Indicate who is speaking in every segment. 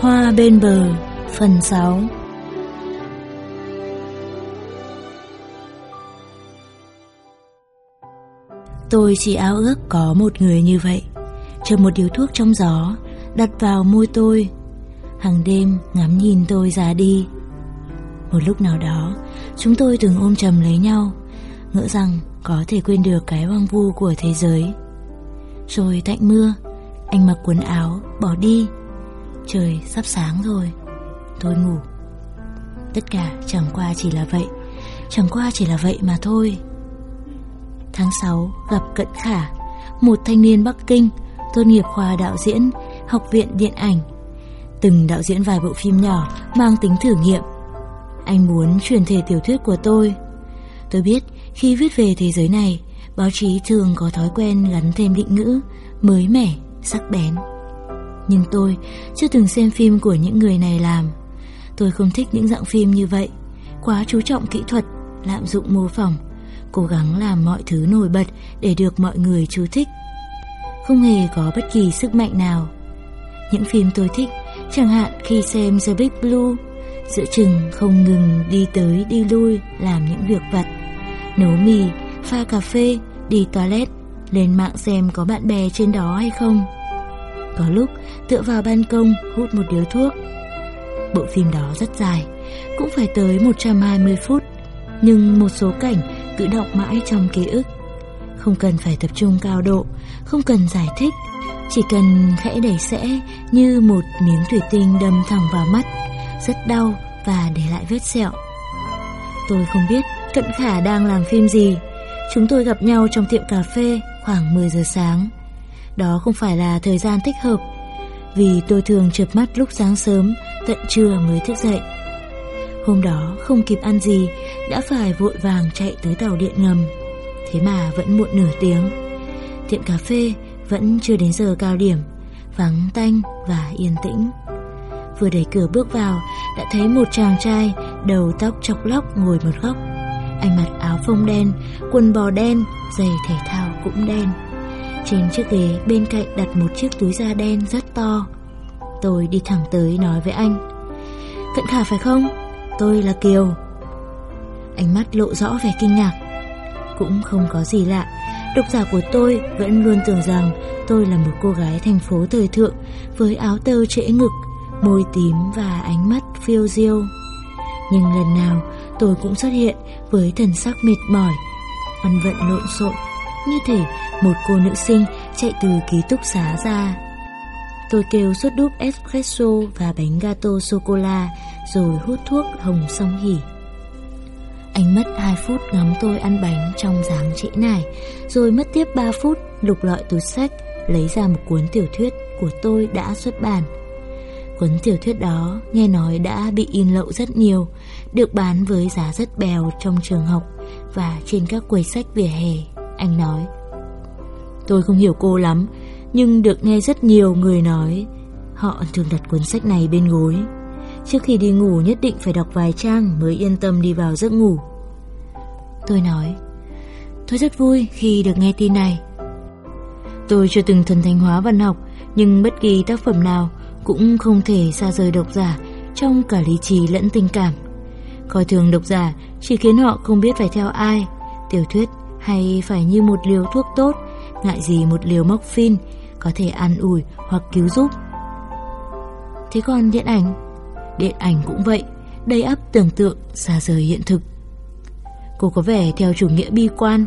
Speaker 1: Hoa bên bờ, Phần 6 Tôi chỉ ao ước có một người như vậy, Chờ một điếu thuốc trong gió, Đặt vào môi tôi. Hàng đêm, ngắm nhìn tôi ra đi. Một lúc nào đó, Chúng tôi từng ôm chầm lấy nhau, Ngỡ rằng có thể quên được cái hoang vu của thế giới. Rồi tạnh mưa, Anh mặc quần áo, bỏ đi. Trời sắp sáng rồi. Tôi ngủ. Tất cả chẳng qua chỉ là vậy. Chẳng qua chỉ là vậy mà thôi. Tháng 6 gặp Cận Khả Một thanh niên Bắc Kinh Tốt nghiệp khoa đạo diễn Học viện điện ảnh. Từng đạo diễn vài bộ phim nhỏ Mang tính thử nghiệm. Anh muốn truyền thể tiểu thuyết của tôi. Tôi biết khi viết về thế giới này Báo chí thường có thói quen gắn thêm định ngữ Mới mẻ, sắc bén. Nhưng tôi chưa từng xem phim của những người này làm. Tôi không thích những dạng phim như vậy. Quá chú trọng kỹ thuật Lạm dụng mô phỏng Cố gắng làm mọi thứ nổi bật Để được mọi người chú thích. Không hề có bất kỳ sức mạnh nào. Những phim tôi thích Chẳng hạn khi xem The Big Blue Giữa chừng không ngừng đi tới đi lui Làm những việc vặt. Nấu mì, pha cà phê, đi toilet Lên mạng xem có bạn bè trên đó hay không. Có lúc tựa vào ban công hút một điếu thuốc. Bộ phim đó rất dài, Cũng phải tới 120 phút, Nhưng một số cảnh cứ động mãi trong ký ức. Không cần phải tập trung cao độ, Không cần giải thích, Chỉ cần khẽ đẩy sẽ Như một miếng thủy tinh đâm thẳng vào mắt, Rất đau và để lại vết sẹo. Tôi không biết Cận Khả đang làm phim gì. Chúng tôi gặp nhau trong tiệm cà phê Khoảng 10 giờ sáng. Đó không phải là thời gian thích hợp, Vì tôi thường chợp mắt lúc sáng sớm, Tận trưa mới thức dậy. Hôm đó không kịp ăn gì, Đã phải vội vàng chạy tới tàu điện ngầm. Thế mà vẫn muộn nửa tiếng. Tiệm cà phê vẫn chưa đến giờ cao điểm, Vắng tanh và yên tĩnh. Vừa đẩy cửa bước vào, Đã thấy một chàng trai, Đầu tóc chọc lóc ngồi một góc. Anh mặc áo phông đen, Quần bò đen, Giày thể thao cũng đen. Trên chiếc ghế bên cạnh đặt một chiếc túi da đen rất to. Tôi đi thẳng tới nói với anh, Cận khả phải không? Tôi là Kiều. Ánh mắt lộ rõ vẻ kinh ngạc. Cũng không có gì lạ, Độc giả của tôi vẫn luôn tưởng rằng Tôi là một cô gái thành phố thời thượng Với áo tơ trễ ngực, Môi tím và ánh mắt phiêu diêu. Nhưng lần nào tôi cũng xuất hiện Với thần sắc mệt mỏi ăn vận lộn xộn. Như thể một cô nữ sinh chạy từ ký túc xá ra Tôi kêu suốt đúp espresso và bánh gato sô-cô-la rồi hút thuốc hồng song hỉ. Anh mất 2 phút ngắm tôi ăn bánh trong dáng trễ nải, rồi mất tiếp 3 phút lục lọi túi sách, lấy ra một cuốn tiểu thuyết của tôi đã xuất bản. Cuốn tiểu thuyết đó nghe nói đã bị in lậu rất nhiều, được bán với giá rất bèo trong trường học và trên các quầy sách vỉa hè. Anh nói, tôi không hiểu cô lắm, nhưng được nghe rất nhiều người nói họ thường đặt cuốn sách này bên gối. Trước khi đi ngủ nhất định phải đọc vài trang mới yên tâm đi vào giấc ngủ. Tôi nói, tôi rất vui khi được nghe tin này. Tôi chưa từng thần thánh hóa văn học, nhưng bất kỳ tác phẩm nào cũng không thể xa rời độc giả trong cả lý trí lẫn tình cảm. Coi thường độc giả chỉ khiến họ không biết phải theo ai, tiểu thuyết hay phải như một liều thuốc tốt, ngại gì một liều móc phin có thể an ủi hoặc cứu giúp. Thế còn điện ảnh? Điện ảnh cũng vậy, đầy ắp tưởng tượng, xa rời hiện thực. Cô có vẻ theo chủ nghĩa bi quan.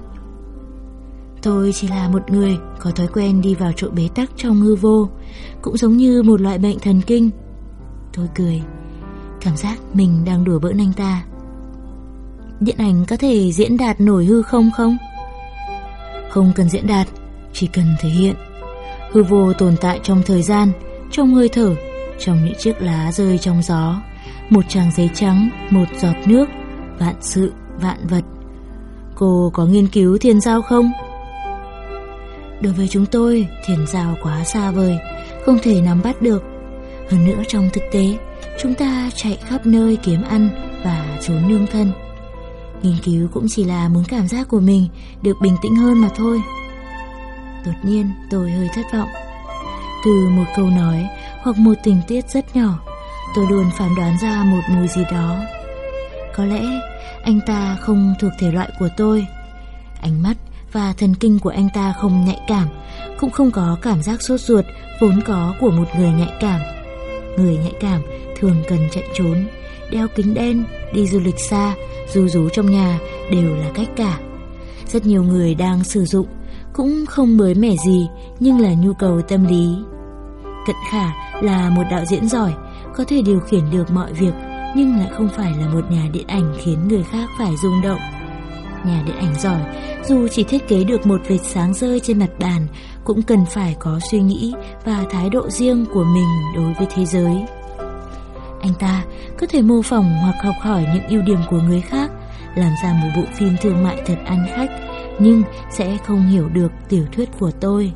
Speaker 1: Tôi chỉ là một người có thói quen đi vào chỗ bế tắc trong hư vô, cũng giống như một loại bệnh thần kinh. Tôi cười, cảm giác mình đang đùa bỡn anh ta. Điện ảnh có thể diễn đạt nổi hư không không? Không cần diễn đạt, chỉ cần thể hiện. Hư vô tồn tại trong thời gian, trong hơi thở, trong những chiếc lá rơi trong gió, một trang giấy trắng, một giọt nước, vạn sự, vạn vật. Cô có nghiên cứu thiên giao không? Đối với chúng tôi, thiên giao quá xa vời, không thể nắm bắt được. Hơn nữa trong thực tế, chúng ta chạy khắp nơi kiếm ăn và trốn nương thân. Nghiên cứu cũng chỉ là muốn cảm giác của mình được bình tĩnh hơn mà thôi. Đột nhiên tôi hơi thất vọng Từ một câu nói hoặc một tình tiết rất nhỏ, tôi luôn phán đoán ra một mùi gì đó. Có lẽ anh ta không thuộc thể loại của tôi. Ánh mắt và thần kinh của anh ta không nhạy cảm, cũng không có cảm giác sốt ruột vốn có của một người nhạy cảm. Người nhạy cảm thường cần chạy trốn, đeo kính đen, đi du lịch xa, du rú trong nhà đều là cách cả. Rất nhiều người đang sử dụng, cũng không mới mẻ gì nhưng là nhu cầu tâm lý. Cận Khả là một đạo diễn giỏi, có thể điều khiển được mọi việc nhưng lại không phải là một nhà điện ảnh khiến người khác phải rung động. Nhà điện ảnh giỏi, dù chỉ thiết kế được một vệt sáng rơi trên mặt bàn, cũng cần phải có suy nghĩ và thái độ riêng của mình đối với thế giới. Anh ta có thể mô phỏng hoặc học hỏi những ưu điểm của người khác, làm ra một bộ phim thương mại thật ăn khách, nhưng sẽ không hiểu được tiểu thuyết của tôi.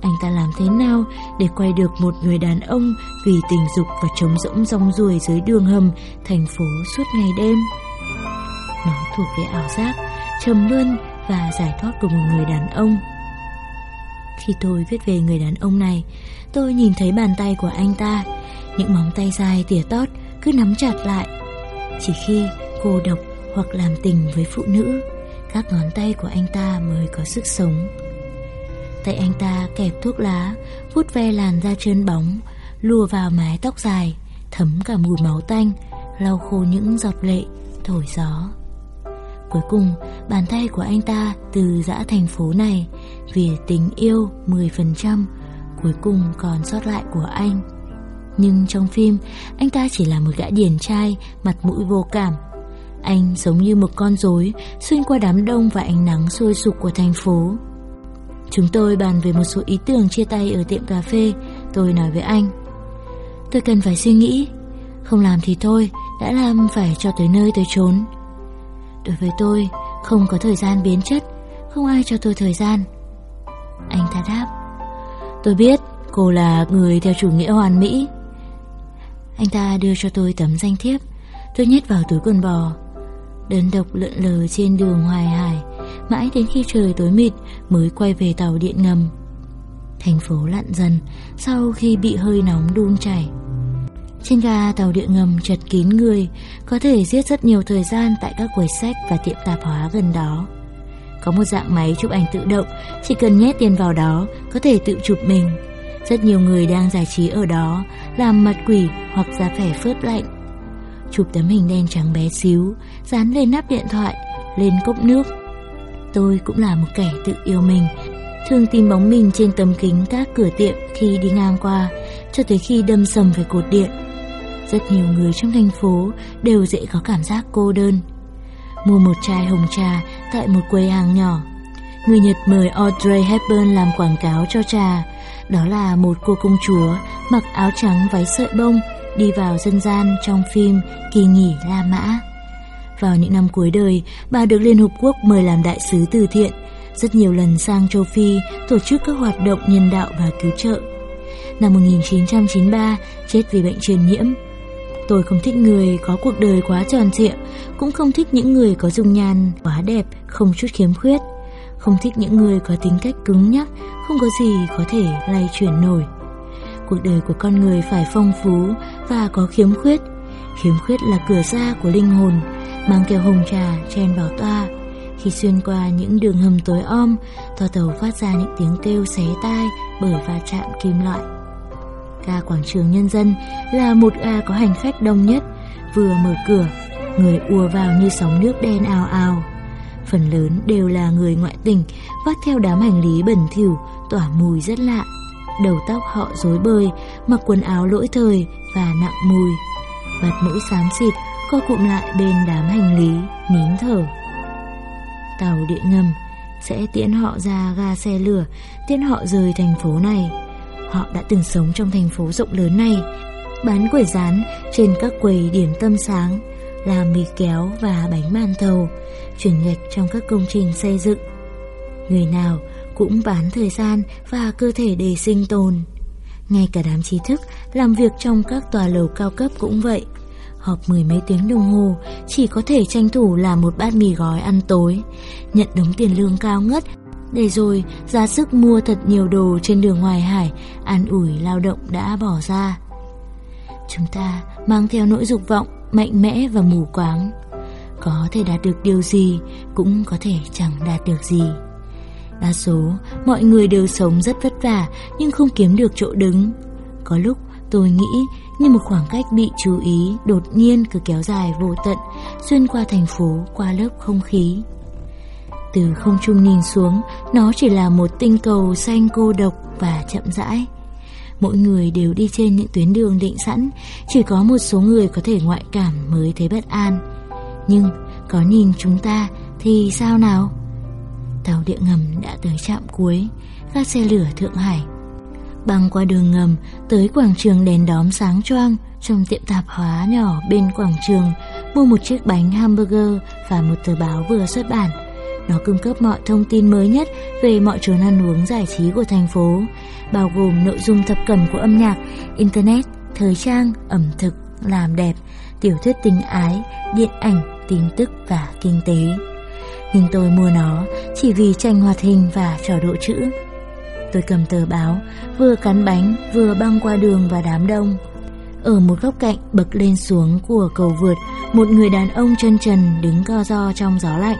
Speaker 1: Anh ta làm thế nào để quay được một người đàn ông vì tình dục và trống rỗng rong ruổi dưới đường hầm thành phố suốt ngày đêm? Nó thuộc về ảo giác, trầm luân và giải thoát của một người đàn ông. Khi tôi viết về người đàn ông này, tôi nhìn thấy bàn tay của anh ta, những móng tay dài tỉa tót cứ nắm chặt lại. Chỉ khi cô độc hoặc làm tình với phụ nữ, các ngón tay của anh ta mới có sức sống. Tay anh ta kẹp thuốc lá, vút ve làn da trơn bóng, lùa vào mái tóc dài, thấm cả mùi máu tanh, lau khô những giọt lệ, thổi gió. Cuối cùng, bàn tay của anh ta từ dã thành phố này, vì tình yêu 10%, cuối cùng còn sót lại của anh. Nhưng trong phim, anh ta chỉ là một gã điển trai, mặt mũi vô cảm. Anh giống như một con rối xuyên qua đám đông và ánh nắng sôi sục của thành phố. Chúng tôi bàn về một số ý tưởng chia tay ở tiệm cà phê, tôi nói với anh. Tôi cần phải suy nghĩ, không làm thì thôi, đã làm phải cho tới nơi tới chốn. Đối với tôi, không có thời gian biến chất, không ai cho tôi thời gian. Anh ta đáp, tôi biết cô là người theo chủ nghĩa hoàn mỹ. Anh ta đưa cho tôi tấm danh thiếp, tôi nhét vào túi quần bò. Đơn độc lượn lờ trên đường hoài hải, mãi đến khi trời tối mịt mới quay về tàu điện ngầm. Thành phố lặn dần sau khi bị hơi nóng đun chảy. Trên ga tàu điện ngầm chật kín người, có thể giết rất nhiều thời gian tại các quầy sách và tiệm tạp hóa gần đó. Có một dạng máy chụp ảnh tự động, chỉ cần nhét tiền vào đó, có thể tự chụp mình. Rất nhiều người đang giải trí ở đó, làm mặt quỷ hoặc ra vẻ phớt lạnh. Chụp tấm hình đen trắng bé xíu, dán lên nắp điện thoại, lên cốc nước. Tôi cũng là một kẻ tự yêu mình, thường tìm bóng mình trên tấm kính các cửa tiệm khi đi ngang qua, cho tới khi đâm sầm về cột điện. Rất nhiều người trong thành phố đều dễ có cảm giác cô đơn. Mua một chai hồng trà tại một quầy hàng nhỏ. Người Nhật mời Audrey Hepburn làm quảng cáo cho trà. Đó là một cô công chúa mặc áo trắng váy sợi bông đi vào dân gian trong phim Kỳ nghỉ La Mã. Vào những năm cuối đời, bà được Liên Hợp Quốc mời làm đại sứ từ thiện, rất nhiều lần sang châu Phi tổ chức các hoạt động nhân đạo và cứu trợ. Năm 1993, chết vì bệnh truyền nhiễm, Tôi không thích người có cuộc đời quá tròn trịa, cũng không thích những người có dung nhan quá đẹp, không chút khiếm khuyết. Không thích những người có tính cách cứng nhắc, không có gì có thể lay chuyển nổi. Cuộc đời của con người phải phong phú và có khiếm khuyết. Khiếm khuyết là cửa ra của linh hồn, mang keo hồng trà chen vào toa. Khi xuyên qua những đường hầm tối om, toa tàu phát ra những tiếng kêu xé tai bởi va chạm kim loại. Ga quảng trường nhân dân là một ga có hành khách đông nhất, vừa mở cửa, người ùa vào như sóng nước đen ào ào. Phần lớn đều là người ngoại tỉnh, vác theo đám hành lý bẩn thỉu, tỏa mùi rất lạ. Đầu tóc họ rối bời, mặc quần áo lỗi thời và nặng mùi. Mặt mũi xám xịt, co cụm lại bên đám hành lý, nín thở. Tàu điện ngầm sẽ tiễn họ ra ga xe lửa, tiễn họ rời thành phố này. Họ đã từng sống trong thành phố rộng lớn này, bán quẩy rán trên các quầy điểm tâm sáng, làm mì kéo và bánh màn thầu, chuyển ngạch trong các công trình xây dựng. Người nào cũng bán thời gian và cơ thể để sinh tồn. Ngay cả đám trí thức làm việc trong các tòa lầu cao cấp cũng vậy. Họp mười mấy tiếng đồng hồ chỉ có thể tranh thủ làm một bát mì gói ăn tối, nhận đống tiền lương cao ngất để rồi, ra sức mua thật nhiều đồ trên đường ngoài hải, An ủi lao động đã bỏ ra. Chúng ta mang theo nỗi dục vọng Mạnh mẽ và mù quáng. Có thể đạt được điều gì Cũng có thể chẳng đạt được gì. Đa số, mọi người đều sống rất vất vả Nhưng không kiếm được chỗ đứng. Có lúc tôi nghĩ như một khoảng cách bị chú ý đột nhiên cứ kéo dài vô tận, xuyên qua thành phố, qua lớp không khí. Từ không trung nhìn xuống, nó chỉ là một tinh cầu xanh cô độc và chậm rãi. Mỗi người đều đi trên những tuyến đường định sẵn, chỉ có một số người có thể ngoại cảm mới thấy bất an. Nhưng có nhìn chúng ta thì sao nào? Tàu điện ngầm đã tới trạm cuối, các xe lửa Thượng Hải băng qua đường ngầm tới quảng trường đèn đóm sáng choang trong tiệm tạp hóa nhỏ bên quảng trường mua một chiếc bánh hamburger và một tờ báo vừa xuất bản. Nó cung cấp mọi thông tin mới nhất về mọi chỗ ăn uống giải trí của thành phố, bao gồm nội dung thập cẩm của âm nhạc, internet, thời trang, ẩm thực, làm đẹp, tiểu thuyết tình ái, điện ảnh, tin tức và kinh tế. Nhưng tôi mua nó chỉ vì tranh hoạt hình và trò độ chữ. Tôi cầm tờ báo, vừa cắn bánh, vừa băng qua đường và đám đông. Ở một góc cạnh bậc lên xuống của cầu vượt, một người đàn ông chân trần đứng co ro trong gió lạnh.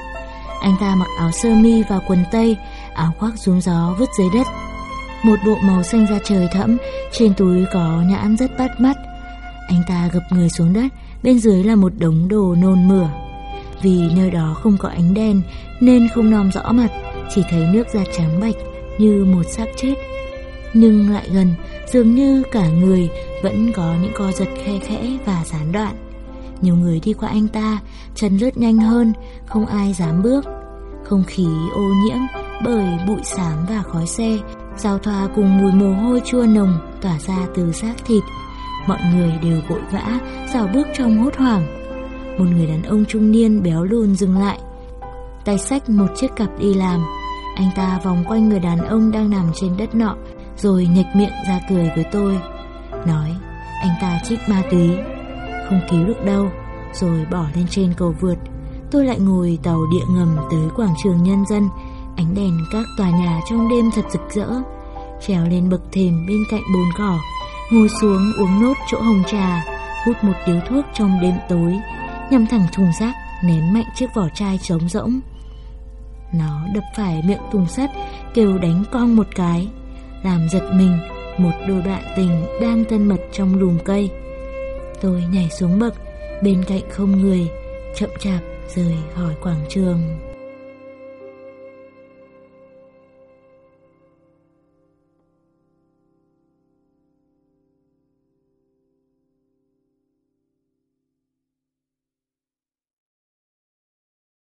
Speaker 1: Anh ta mặc áo sơ mi và quần tây, áo khoác rúm gió vứt dưới đất. Một bộ màu xanh da trời thẫm, trên túi có nhãn rất bắt mắt. Anh ta gập người xuống đất, bên dưới là một đống đồ nôn mửa. Vì nơi đó không có ánh đèn nên không nom rõ mặt, chỉ thấy nước da trắng bạch như một xác chết. Nhưng lại gần, dường như cả người vẫn có những co giật khe khẽ và gián đoạn. Nhiều người đi qua anh ta, chân lướt nhanh hơn, không ai dám bước. Không khí ô nhiễm bởi bụi xám và khói xe, giao thoa cùng mùi mồ hôi chua nồng tỏa ra từ xác thịt. Mọi người đều vội vã, dào bước trong hốt hoảng. Một người đàn ông trung niên béo lùn dừng lại, tay xách một chiếc cặp đi làm, anh ta vòng quanh người đàn ông đang nằm trên đất nọ Rồi nhếch miệng ra cười với tôi Nói anh ta trích ma túy không cứu được đâu, Rồi bỏ lên trên cầu vượt. Tôi lại ngồi tàu địa ngầm tới quảng trường nhân dân, Ánh đèn các tòa nhà trong đêm thật rực rỡ. Trèo lên bậc thềm bên cạnh bồn cỏ, Ngồi xuống uống nốt chỗ hồng trà, Hút một điếu thuốc trong đêm tối, Nhằm thẳng thùng rác, Ném mạnh chiếc vỏ chai trống rỗng. Nó đập phải miệng thùng sắt, Kêu đánh con một cái, Làm giật mình Một đôi bạn tình đang thân mật trong lùm cây. Tôi nhảy xuống bậc Bên cạnh không người Chậm chạp rời khỏi quảng trường.